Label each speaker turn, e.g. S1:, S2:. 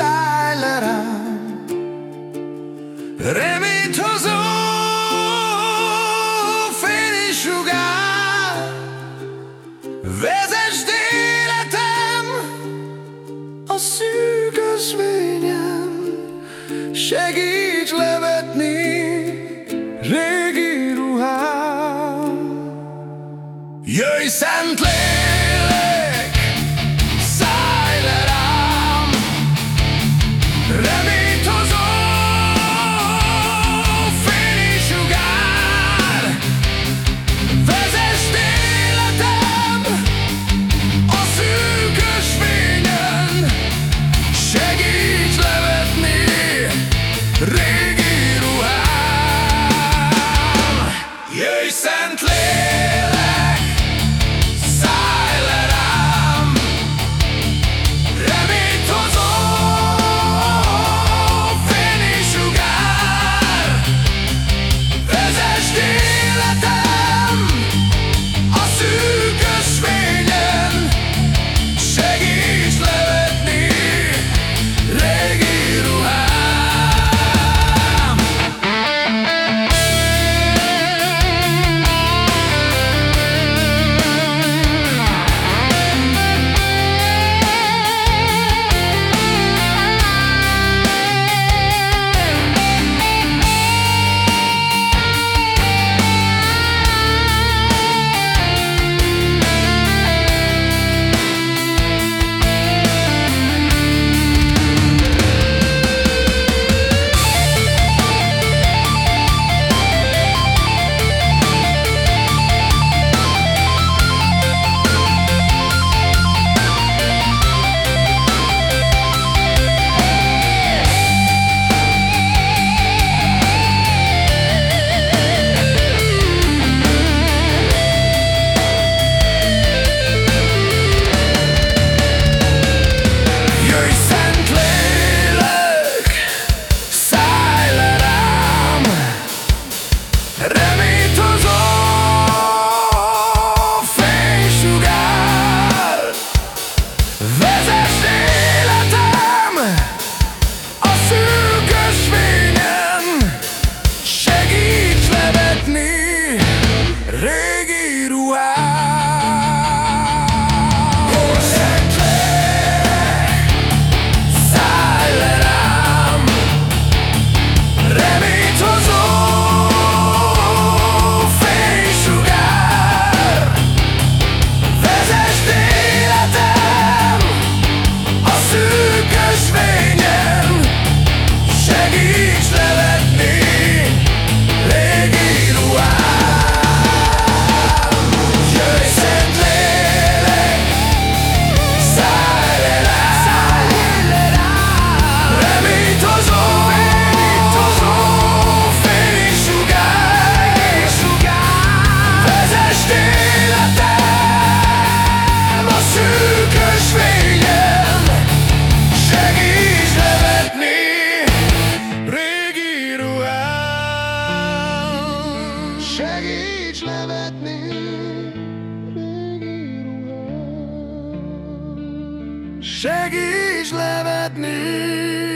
S1: szállj le rám, reményt hozó fény is sugár, vezesd életem a szűk özvényem, segíts levetni régi ruhám. Jöjj szent lény! Rey. segíts levetni.